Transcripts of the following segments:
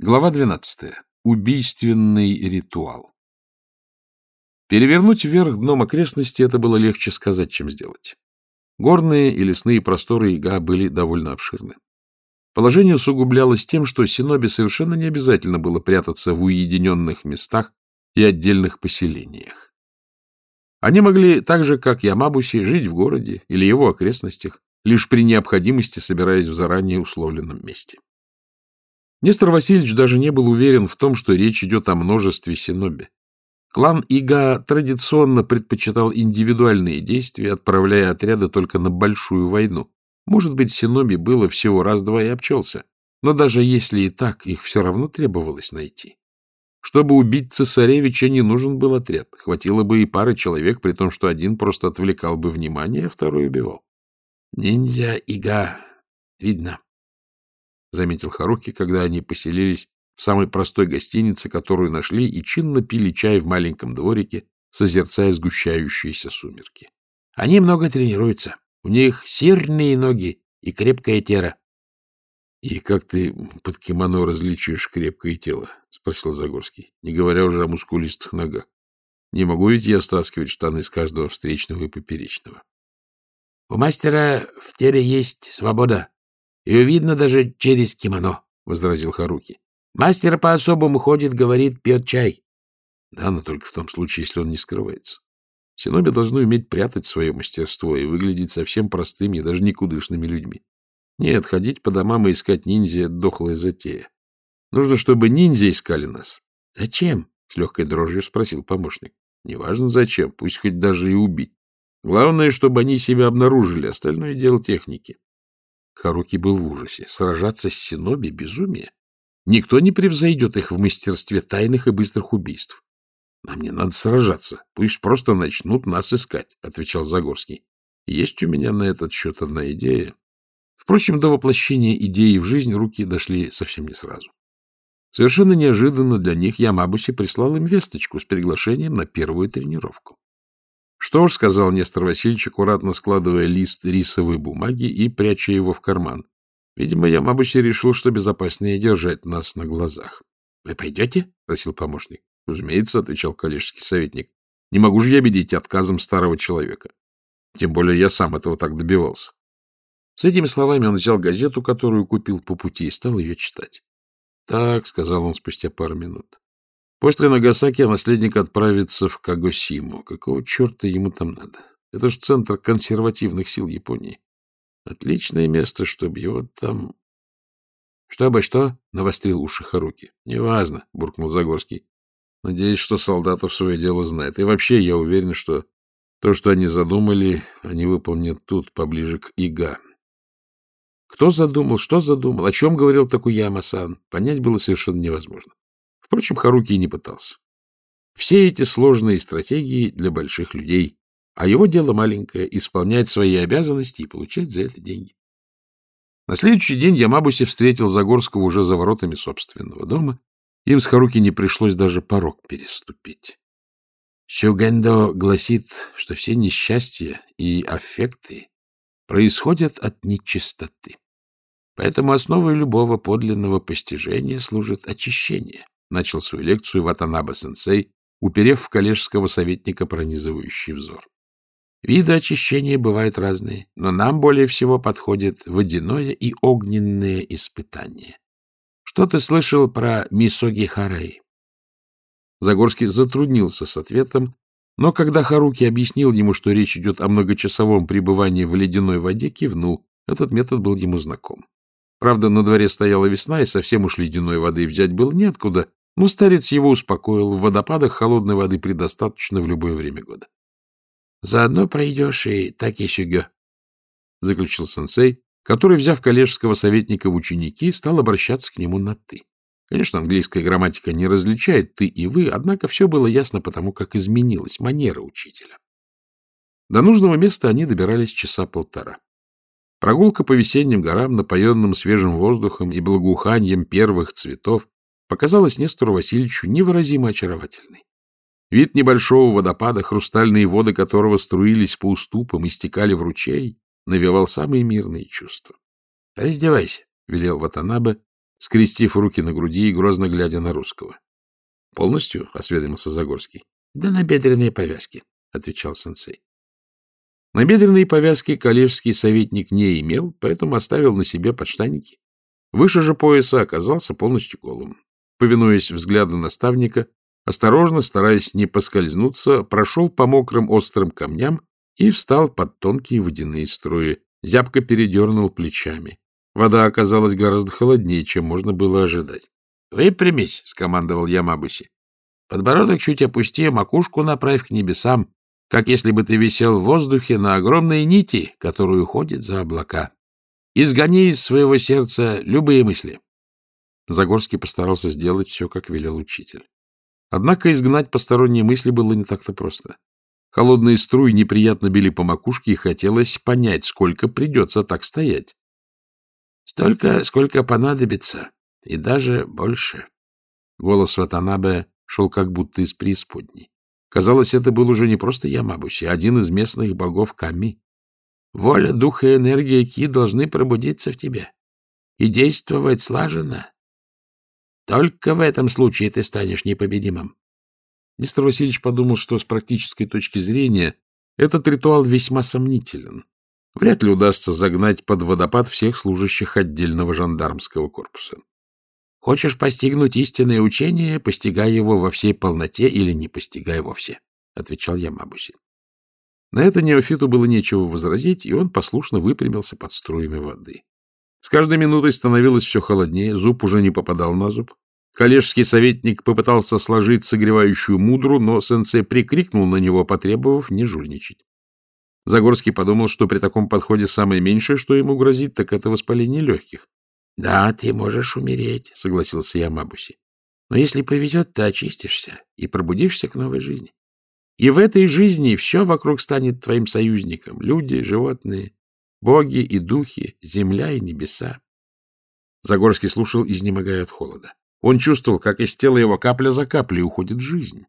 Глава 12. Убийственный ритуал. Перевернуть вверх дном окрестности это было легче сказать, чем сделать. Горные и лесные просторы Ига были довольно обширны. Положение усугублялось тем, что Синобе совершенно не обязательно было прятаться в уединенных местах и отдельных поселениях. Они могли так же, как Ямабуси, жить в городе или его окрестностях, лишь при необходимости собираясь в заранее условленном месте. Нестор Васильевич даже не был уверен в том, что речь идет о множестве синоби. Клан Ига традиционно предпочитал индивидуальные действия, отправляя отряды только на большую войну. Может быть, синоби было всего раз-два и обчелся, но даже если и так, их все равно требовалось найти. Чтобы убить цесаревича, не нужен был отряд. Хватило бы и пары человек, при том, что один просто отвлекал бы внимание, а второй убивал. — Ниндзя Ига, видно, заметил Харуки, когда они поселились в самой простой гостинице, которую нашли, и чинно пили чай в маленьком дворике, созерцая сгущающиеся сумерки. Они много тренируются. У них сильные ноги и крепкая тера. — И как ты под кимоно различишь крепкое тело? — спросил Загорский, не говоря уже о мускулистых ногах. Не могу ведь я стаскивать штаны с каждого встречного и поперечного. — У мастера в теле есть свобода, ее видно даже через кимоно, — возразил Харуки. Мастер по-особому ходит, говорит, пьет чай. Да, но только в том случае, если он не скрывается. Синоби должны уметь прятать свое мастерство и выглядеть совсем простыми и даже никудышными людьми. Нет, ходить по домам и искать ниндзя — дохлая затея. Нужно, чтобы ниндзя искали нас. — Зачем? — с легкой дрожью спросил помощник. — Неважно зачем, пусть хоть даже и убить. Главное, чтобы они себя обнаружили, остальное дело техники. Харуки был в ужасе. Сражаться с Синоби — безумие. Никто не превзойдет их в мастерстве тайных и быстрых убийств. — Нам не надо сражаться. Пусть просто начнут нас искать, — отвечал Загорский. — Есть у меня на этот счет одна идея. Впрочем, до воплощения идеи в жизнь руки дошли совсем не сразу. Совершенно неожиданно для них Ямабуси прислал им весточку с приглашением на первую тренировку. Что ж, — сказал Нестор Васильевич, аккуратно складывая лист рисовой бумаги и пряча его в карман. Видимо, я Мабуси решил, что безопаснее держать нас на глазах. — Вы пойдете? — просил помощник. — Разумеется, — отвечал коллежский советник. — Не могу же я обидеть отказом старого человека. Тем более я сам этого так добивался. С этими словами он взял газету, которую купил по пути, и стал ее читать. — Так, — сказал он спустя пару минут. После Нагасаки наследник отправится в Кагосиму. Какого черта ему там надо? Это же центр консервативных сил Японии. Отличное место, чтобы его там... — Что обо что? — навострил уши Харуки. — Неважно, — буркнул Загорский. — Надеюсь, что солдатов свое дело знает. И вообще, я уверен, что то, что они задумали, они выполнят тут, поближе к Ига. Кто задумал, что задумал, о чем говорил Такуяма-сан, понять было совершенно невозможно. Впрочем, Харуки и не пытался. Все эти сложные стратегии для больших людей, а его дело маленькое — исполнять свои обязанности и получать за это деньги. На следующий день Ямабуси встретил Загорского уже за воротами собственного дома. Им с Харуки не пришлось даже порог переступить. Сюгэндо гласит, что все несчастья и аффекты происходят от нечистоты. Поэтому основой любого подлинного постижения служит очищение начал свою лекцию Ватанаба-сенсей, уперев в коллежского советника пронизывающий взор. Виды очищения бывают разные, но нам более всего подходит водяное и огненное испытание. Что ты слышал про Мисоги Харей? Загорский затруднился с ответом, но когда Харуки объяснил ему, что речь идет о многочасовом пребывании в ледяной воде, кивнул. Этот метод был ему знаком. Правда, на дворе стояла весна, и совсем уж ледяной воды взять было неоткуда, но старец его успокоил. В водопадах холодной воды предостаточно в любое время года. — Заодно пройдешь и Такисюгё, — заключил сенсей, который, взяв коллежского советника в ученики, стал обращаться к нему на «ты». Конечно, английская грамматика не различает «ты» и «вы», однако все было ясно потому, как изменилась манера учителя. До нужного места они добирались часа полтора. Прогулка по весенним горам, напоенным свежим воздухом и благоуханием первых цветов, показалась Нестору Васильевичу невыразимо очаровательной. Вид небольшого водопада, хрустальные воды которого струились по уступам и стекали в ручей, навевал самые мирные чувства. — Раздевайся, — велел Ватанабе, скрестив руки на груди и грозно глядя на русского. — Полностью? — осведомился Загорский. — Да на бедренные повязки, — отвечал сенсей. Набедренные повязки коллежский советник не имел, поэтому оставил на себе подштанники. Выше же пояса оказался полностью голым. Повинуясь взгляду наставника, осторожно, стараясь не поскользнуться, прошел по мокрым острым камням и встал под тонкие водяные струи, зябко передернул плечами. Вода оказалась гораздо холоднее, чем можно было ожидать. — Выпрямись, — скомандовал Ямабуси. — Подбородок чуть опусти, макушку направь к небесам, как если бы ты висел в воздухе на огромной нити, которая уходит за облака. Изгони из своего сердца любые мысли. Загорский постарался сделать все, как велел учитель. Однако изгнать посторонние мысли было не так-то просто. Холодные струи неприятно били по макушке, и хотелось понять, сколько придется так стоять. — Столько, сколько понадобится, и даже больше. Голос Ватанабе шел как будто из преисподней. Казалось, это был уже не просто Ямабуси, а один из местных богов Ками. Воля, дух и энергия Ки должны пробудиться в тебе и действовать слаженно. Только в этом случае ты станешь непобедимым. Нестор Васильевич подумал, что с практической точки зрения этот ритуал весьма сомнителен. Вряд ли удастся загнать под водопад всех служащих отдельного жандармского корпуса. Хочешь постигнуть истинное учение, постигай его во всей полноте или не постигай вовсе, — отвечал Ямабуси. На это неофиту было нечего возразить, и он послушно выпрямился под струями воды. С каждой минутой становилось все холоднее, зуб уже не попадал на зуб. Коллежский советник попытался сложить согревающую мудру, но сенсей прикрикнул на него, потребовав не жульничать. Загорский подумал, что при таком подходе самое меньшее, что ему грозит, так это воспаление легких. — Да, ты можешь умереть, — согласился Ямабуси. — Но если повезет, ты очистишься и пробудишься к новой жизни. И в этой жизни все вокруг станет твоим союзником — люди, животные, боги и духи, земля и небеса. Загорский слушал, изнемогая от холода. Он чувствовал, как из тела его капля за каплей уходит жизнь.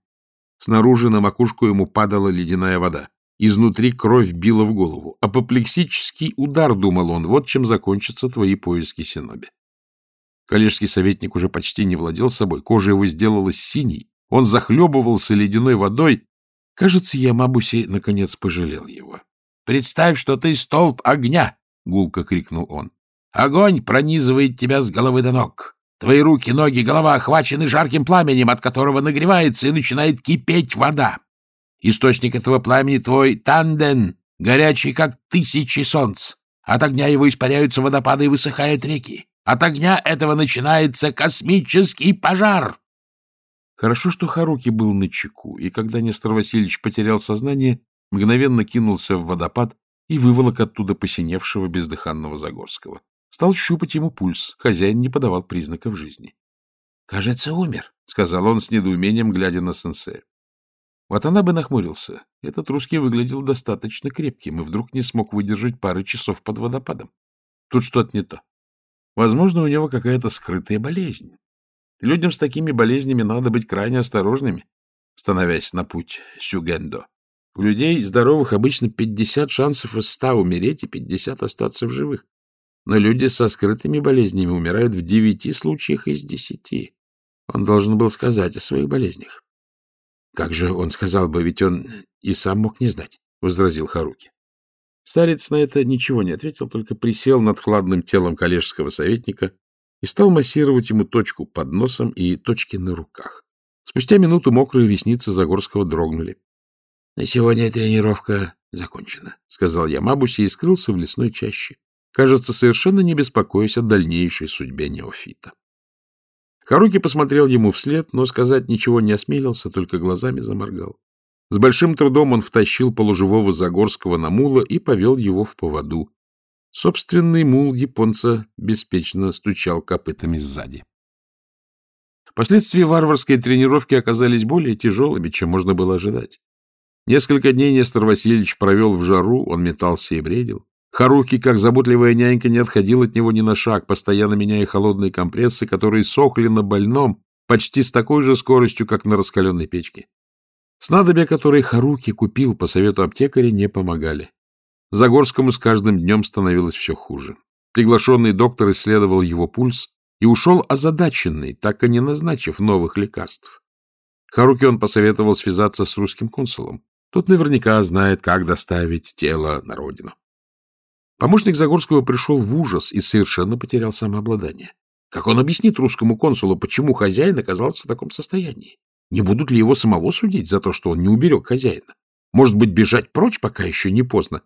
Снаружи на макушку ему падала ледяная вода. Изнутри кровь била в голову. Апоплексический удар, думал он, вот чем закончатся твои поиски Синоби. Коллежский советник уже почти не владел собой, кожа его сделалась синей, он захлебывался ледяной водой. Кажется, Ямабуси наконец пожалел его. — Представь, что ты столб огня! — гулко крикнул он. — Огонь пронизывает тебя с головы до ног. Твои руки, ноги, голова охвачены жарким пламенем, от которого нагревается и начинает кипеть вода. Источник этого пламени твой Танден, горячий, как тысячи солнц. От огня его испаряются водопады и высыхают реки. От огня этого начинается космический пожар. Хорошо, что Харуки был на чеку, и когда Нестор Васильевич потерял сознание, мгновенно кинулся в водопад и выволок оттуда посиневшего бездыханного Загорского. Стал щупать ему пульс, хозяин не подавал признаков жизни. — Кажется, умер, — сказал он с недоумением, глядя на сенсея. Ватанабе нахмурился. Этот русский выглядел достаточно крепким и вдруг не смог выдержать пары часов под водопадом. Тут что-то не то. Возможно, у него какая-то скрытая болезнь. Людям с такими болезнями надо быть крайне осторожными, становясь на путь Сюгендо. У людей здоровых обычно 50 шансов из 100 умереть и 50 остаться в живых. Но люди со скрытыми болезнями умирают в 9 случаях из 10. Он должен был сказать о своих болезнях. Как же он сказал бы, ведь он и сам мог не знать, — возразил Харуки. Старец на это ничего не ответил, только присел над хладным телом коллежского советника и стал массировать ему точку под носом и точки на руках. Спустя минуту мокрые ресницы Загорского дрогнули. — На сегодня тренировка закончена, — сказал я Мабуси и скрылся в лесной чаще, кажется, совершенно не беспокоясь о дальнейшей судьбе неофита. Харуки посмотрел ему вслед, но сказать ничего не осмелился, только глазами заморгал. С большим трудом он втащил полуживого Загорского на мула и повел его в поводу. Собственный мул японца беспечно стучал копытами сзади. Последствия варварской тренировки оказались более тяжелыми, чем можно было ожидать. Несколько дней Нестор Васильевич провел в жару, он метался и бредил. Харуки, как заботливая нянька, не отходил от него ни на шаг, постоянно меняя холодные компрессы, которые сохли на больном почти с такой же скоростью, как на раскаленной печке. Снадобья, которые Харуки купил по совету аптекаря, не помогали. Загорскому с каждым днем становилось все хуже. Приглашенный доктор исследовал его пульс, и ушел озадаченный, так и не назначив новых лекарств. Харуки он посоветовал связаться с русским консулом. Тот наверняка знает, как доставить тело на родину. Помощник Загорского пришел в ужас и совершенно потерял самообладание. Как он объяснит русскому консулу, почему хозяин оказался в таком состоянии? Не будут ли его самого судить за то, что он не уберег хозяина? Может быть, бежать прочь, пока еще не поздно?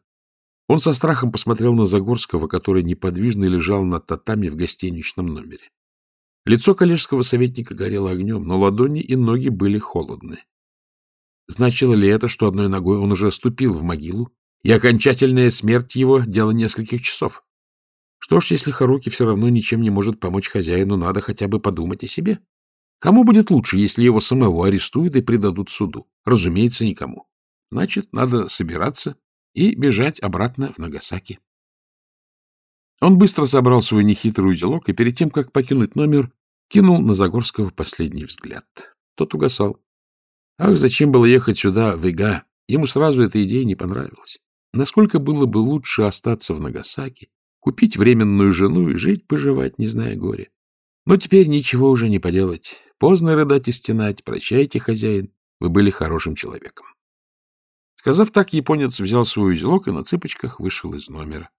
Он со страхом посмотрел на Загорского, который неподвижно лежал на татами в гостиничном номере. Лицо коллежского советника горело огнем, но ладони и ноги были холодны. Значило ли это, что одной ногой он уже ступил в могилу, и окончательная смерть его — дело нескольких часов? Что ж, если Харуки все равно ничем не может помочь хозяину, надо хотя бы подумать о себе. Кому будет лучше, если его самого арестуют и предадут суду? Разумеется, никому. Значит, надо собираться и бежать обратно в Нагасаки. Он быстро собрал свой нехитрый узелок и перед тем, как покинуть номер, кинул на Загорского последний взгляд. Тот угасал. Ах, зачем было ехать сюда, в Ига? Ему сразу эта идея не понравилась. Насколько было бы лучше остаться в Нагасаки, купить временную жену и жить-поживать, не зная горя. Но теперь ничего уже не поделать. Поздно рыдать и стенать. Прощайте, хозяин, вы были хорошим человеком. Сказав так, японец взял свой узелок и на цыпочках вышел из номера.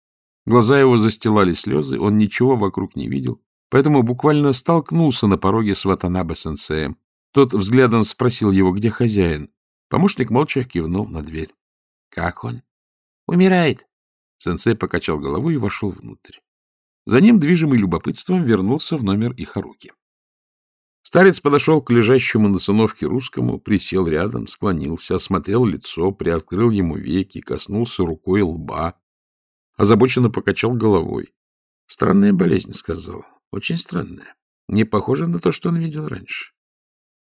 Глаза его застилали слезы, он ничего вокруг не видел, поэтому буквально столкнулся на пороге с Ватанабе-сенсеем. Тот взглядом спросил его, где хозяин. Помощник молча кивнул на дверь. — Как он? — Умирает. Сенсей покачал головой и вошел внутрь. За ним, движимый любопытством, вернулся в номер и Харуки. Старец подошел к лежащему на циновке русскому, присел рядом, склонился, осмотрел лицо, приоткрыл ему веки, коснулся рукой лба, озабоченно покачал головой. — Странная болезнь, — сказал. — Очень странная. Не похоже на то, что он видел раньше.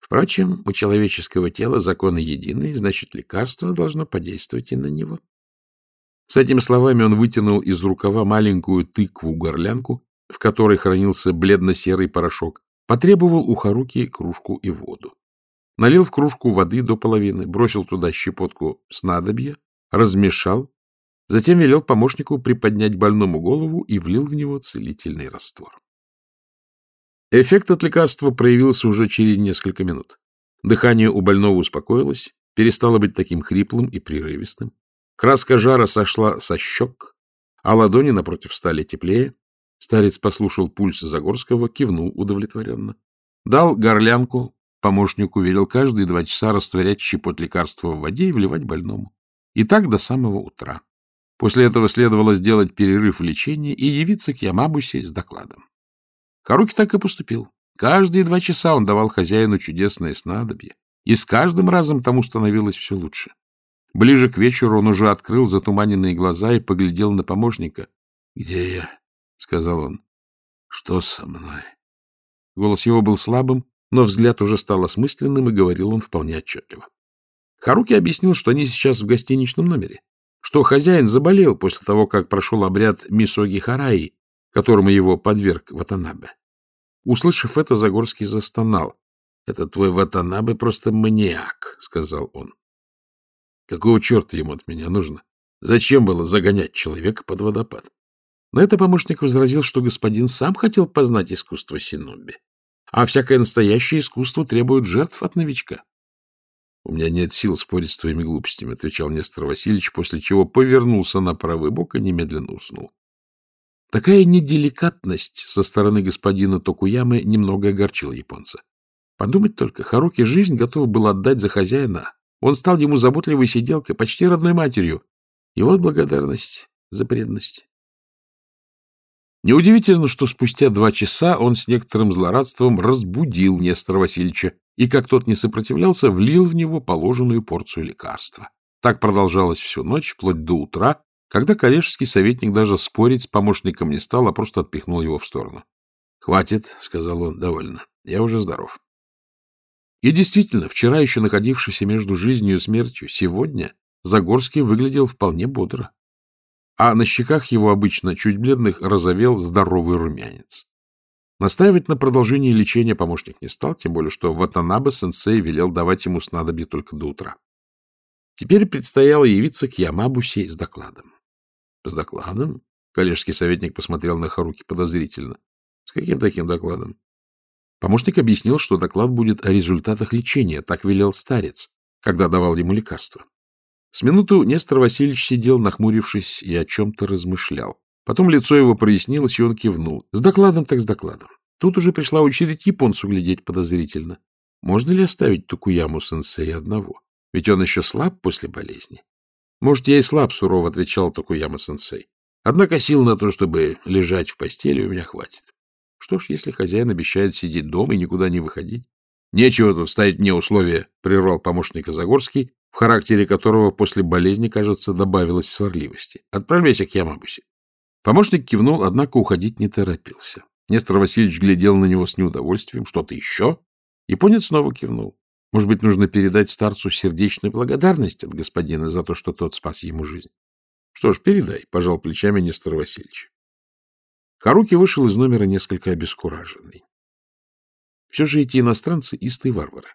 Впрочем, у человеческого тела законы единые, значит, лекарство должно подействовать и на него. С этими словами он вытянул из рукава маленькую тыкву-горлянку, в которой хранился бледно-серый порошок, Потребовал у Харуки кружку и воду. Налил в кружку воды до половины, бросил туда щепотку снадобья, размешал, затем велел помощнику приподнять больному голову и влил в него целительный раствор. Эффект от лекарства проявился уже через несколько минут. Дыхание у больного успокоилось, перестало быть таким хриплым и прерывистым. Краска жара сошла со щек, а ладони напротив стали теплее. Старец послушал пульс Загорского, кивнул удовлетворенно. Дал горлянку, помощнику велел каждые два часа растворять щепот лекарства в воде и вливать больному. И так до самого утра. После этого следовало сделать перерыв в лечении и явиться к Ямабусе с докладом. Харуки так и поступил. Каждые два часа он давал хозяину чудесное снадобье, и с каждым разом тому становилось все лучше. Ближе к вечеру он уже открыл затуманенные глаза и поглядел на помощника. — Где я? — сказал он. — Что со мной? Голос его был слабым, но взгляд уже стал осмысленным, и говорил он вполне отчетливо. Харуки объяснил, что они сейчас в гостиничном номере, что хозяин заболел после того, как прошел обряд Мисоги Хараи, которому его подверг Ватанабе. Услышав это, Загорский застонал. — Это твой Ватанабе просто маниак, — сказал он. — Какого черта ему от меня нужно? Зачем было загонять человека под водопад? На это помощник возразил, что господин сам хотел познать искусство синоби, а всякое настоящее искусство требует жертв от новичка. — У меня нет сил спорить с твоими глупостями, — отвечал Нестор Васильевич, после чего повернулся на правый бок и немедленно уснул. Такая неделикатность со стороны господина Токуямы немного огорчила японца. Подумать только, Харуки жизнь готов был отдать за хозяина. Он стал ему заботливой сиделкой, почти родной матерью. И вот благодарность за преданность. Неудивительно, что спустя два часа он с некоторым злорадством разбудил Нестора Васильевича и, как тот не сопротивлялся, влил в него положенную порцию лекарства. Так продолжалось всю ночь, вплоть до утра, когда коллежский советник даже спорить с помощником не стал, а просто отпихнул его в сторону. — Хватит, — сказал он, — довольно. Я уже здоров. И действительно, вчера еще находившийся между жизнью и смертью, сегодня Загорский выглядел вполне бодро а на щеках его обычно чуть бледных розовел здоровый румянец. Настаивать на продолжении лечения помощник не стал, тем более что Ватанабе-сенсей велел давать ему снадобье только до утра. Теперь предстояло явиться к Ямабусе с докладом. — С докладом? — коллежский советник посмотрел на Харуки подозрительно. С каким таким докладом? Помощник объяснил, что доклад будет о результатах лечения, так велел старец, когда давал ему лекарство. С минуту Нестор Васильевич сидел, нахмурившись, и о чем-то размышлял. Потом лицо его прояснилось, и он кивнул. С докладом так с докладом. Тут уже пришла очередь японцу глядеть подозрительно. Можно ли оставить Токуяму сенсея одного? Ведь он еще слаб после болезни. Может, я и слаб, сурово отвечал Токуяма сенсей. Однако сил на то, чтобы лежать в постели, у меня хватит. Что ж, если хозяин обещает сидеть дома и никуда не выходить? Нечего тут ставить мне условия, прервал помощник Загорский, в характере которого после болезни, кажется, добавилось сварливости. Отправляйся к Ямабусе. Помощник кивнул, однако уходить не торопился. Нестор Васильевич глядел на него с неудовольствием. Что-то еще? Японец снова кивнул. Может быть, нужно передать старцу сердечную благодарность от господина за то, что тот спас ему жизнь. Что ж, передай, — пожал плечами Нестор Васильевич. Харуки вышел из номера несколько обескураженный. Все же эти иностранцы — истые варвары.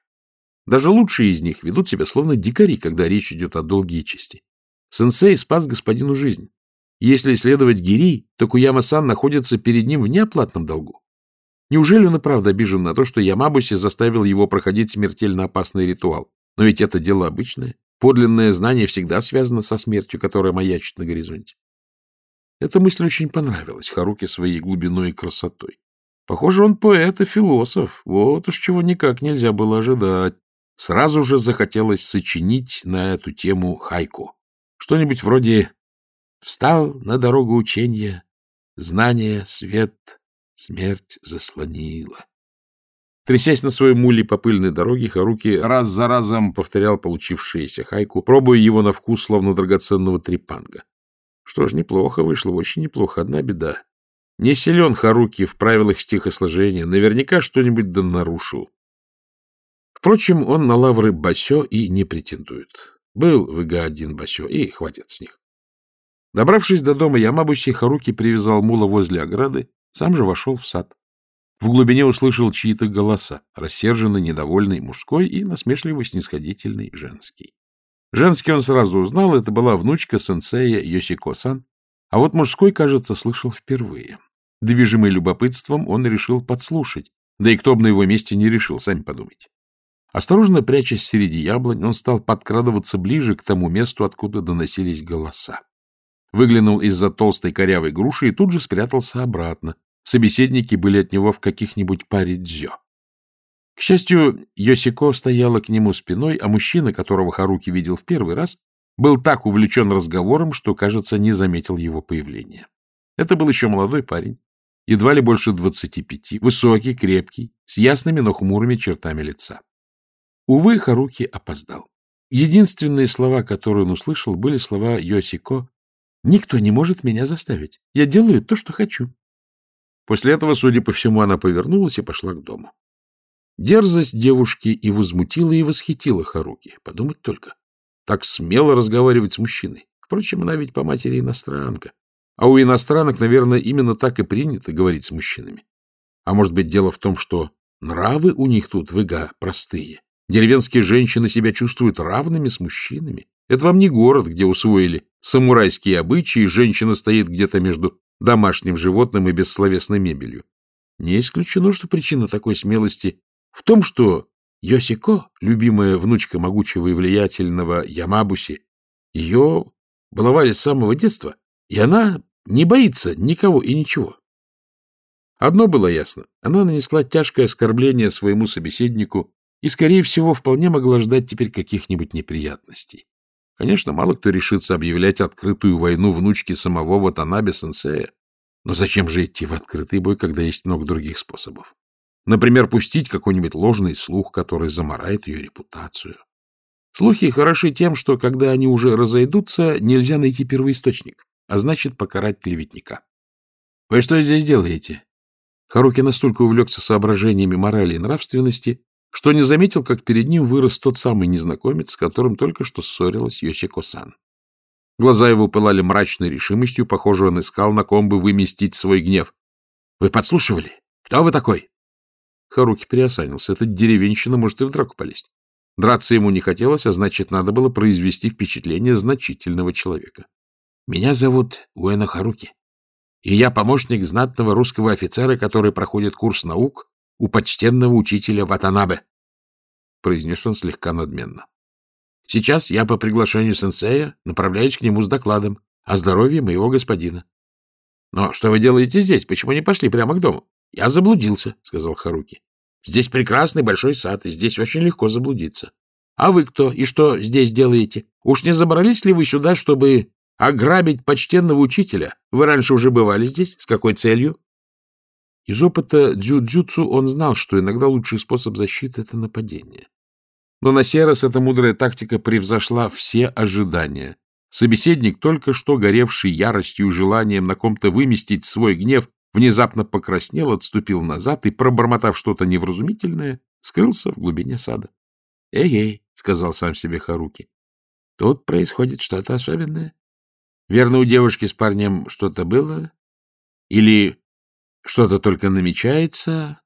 Даже лучшие из них ведут себя словно дикари, когда речь идет о долге и чести. Сенсей спас господину жизнь. Если следовать Гири, то Куяма-сан находится перед ним в неоплатном долгу. Неужели он и правда обижен на то, что Ямабуси заставил его проходить смертельно опасный ритуал? Но ведь это дело обычное. Подлинное знание всегда связано со смертью, которая маячит на горизонте. Эта мысль очень понравилась Харуке своей глубиной и красотой. Похоже, он поэт и философ. Вот уж чего никак нельзя было ожидать. Сразу же захотелось сочинить на эту тему хайку. Что-нибудь вроде «Встал на дорогу учения, знание, свет, Смерть заслонила. Трясясь на своей муле по пыльной дороге, Харуки раз за разом повторял получившееся хайку, пробуя его на вкус, словно драгоценного трепанга. Что ж, неплохо вышло, очень неплохо. Одна беда. Не силен Харуки в правилах стихосложения. Наверняка что-нибудь да нарушил. Впрочем, он на лавры Басё и не претендует. Был в ИГА-1 Басё, и хватит с них. Добравшись до дома Ямабуси, Харуки привязал мула возле ограды сам же вошел в сад. В глубине услышал чьи-то голоса, рассерженный, недовольный мужской и насмешливый, снисходительный женский. Женский он сразу узнал, это была внучка сенсея Йосико-сан, а вот мужской, кажется, слышал впервые. Движимый любопытством, он решил подслушать, да и кто бы на его месте не решил, сами подумайте. Осторожно прячась среди яблонь, он стал подкрадываться ближе к тому месту, откуда доносились голоса выглянул из-за толстой корявой груши и тут же спрятался обратно. Собеседники были от него в каких-нибудь паре дзё. К счастью, Йосико стояла к нему спиной, а мужчина, которого Харуки видел в первый раз, был так увлечен разговором, что, кажется, не заметил его появления. Это был еще молодой парень, едва ли больше двадцати пяти, высокий, крепкий, с ясными, но хмурыми чертами лица. Увы, Харуки опоздал. Единственные слова, которые он услышал, были слова Йосико Никто не может меня заставить. Я делаю то, что хочу. После этого, судя по всему, она повернулась и пошла к дому. Дерзость девушки и возмутила, и восхитила Харуки. Подумать только. Так смело разговаривать с мужчиной. Впрочем, она ведь по матери иностранка. А у иностранок, наверное, именно так и принято говорить с мужчинами. А может быть, дело в том, что нравы у них тут в простые. Деревенские женщины себя чувствуют равными с мужчинами. Это вам не город, где усвоили самурайские обычаи, женщина стоит где-то между домашним животным и бессловесной мебелью. Не исключено, что причина такой смелости в том, что Йосико, любимая внучка могучего и влиятельного Ямабуси, ее баловали с самого детства, и она не боится никого и ничего. Одно было ясно. Она нанесла тяжкое оскорбление своему собеседнику и, скорее всего, вполне могла ждать теперь каких-нибудь неприятностей. Конечно, мало кто решится объявлять открытую войну внучке самого Ватанабе-сенсея. Но зачем же идти в открытый бой, когда есть много других способов? Например, пустить какой-нибудь ложный слух, который заморает ее репутацию. Слухи хороши тем, что, когда они уже разойдутся, нельзя найти первоисточник, а значит, покарать клеветника. — Вы что здесь делаете? Харуки настолько увлекся соображениями морали и нравственности, что не заметил, как перед ним вырос тот самый незнакомец, с которым только что ссорилась Йосико-сан. Глаза его пылали мрачной решимостью, похоже, он искал, на ком бы выместить свой гнев. — Вы подслушивали? Кто вы такой? Харуки приосанился. Этот деревенщина может и в драку полезть. Драться ему не хотелось, а значит, надо было произвести впечатление значительного человека. — Меня зовут Уэна Харуки. И я помощник знатного русского офицера, который проходит курс наук у почтенного учителя Ватанабе, — произнес он слегка надменно. Сейчас я по приглашению сенсея направляюсь к нему с докладом о здоровье моего господина. — Но что вы делаете здесь? Почему не пошли прямо к дому? — Я заблудился, — сказал Харуки. — Здесь прекрасный большой сад, и здесь очень легко заблудиться. — А вы кто и что здесь делаете? Уж не забрались ли вы сюда, чтобы ограбить почтенного учителя? Вы раньше уже бывали здесь? С какой целью? Из опыта дзюдзюцу он знал, что иногда лучший способ защиты — это нападение. Но на сей раз эта мудрая тактика превзошла все ожидания. Собеседник, только что горевший яростью и желанием на ком-то выместить свой гнев, внезапно покраснел, отступил назад и, пробормотав что-то невразумительное, скрылся в глубине сада. «Эй-эй», — сказал сам себе Харуки, — «тут происходит что-то особенное. Верно, у девушки с парнем что-то было? Или что-то только намечается?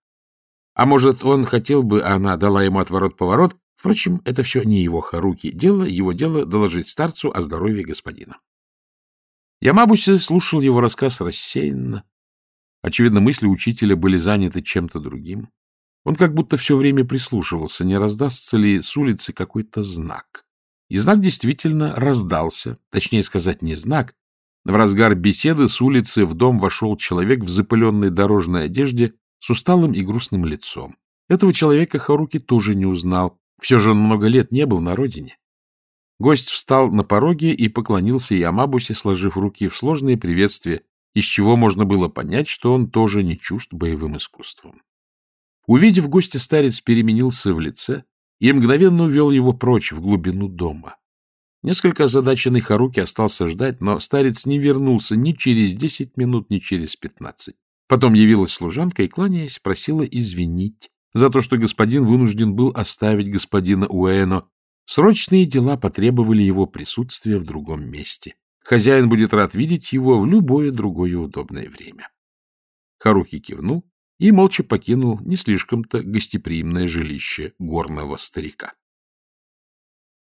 А может, он хотел бы, а она дала ему отворот-поворот, Впрочем, это все не его Харуки. Дело, его дело доложить старцу о здоровье господина. Ямабуси слушал его рассказ рассеянно. Очевидно, мысли учителя были заняты чем-то другим. Он как будто все время прислушивался, не раздастся ли с улицы какой-то знак. И знак действительно раздался, точнее сказать, не знак. В разгар беседы с улицы в дом вошел человек в запыленной дорожной одежде с усталым и грустным лицом. Этого человека Харуки тоже не узнал, все же он много лет не был на родине. Гость встал на пороге и поклонился Ямабусе, сложив руки в сложные приветствия, из чего можно было понять, что он тоже не чужд боевым искусством. Увидев гостя, старец переменился в лице и мгновенно увел его прочь в глубину дома. Несколько озадаченный Харуки остался ждать, но старец не вернулся ни через десять минут, ни через пятнадцать. Потом явилась служанка и, кланяясь, просила извинить за то, что господин вынужден был оставить господина Уэно. Срочные дела потребовали его присутствия в другом месте. Хозяин будет рад видеть его в любое другое удобное время. Харуки кивнул и молча покинул не слишком-то гостеприимное жилище горного старика.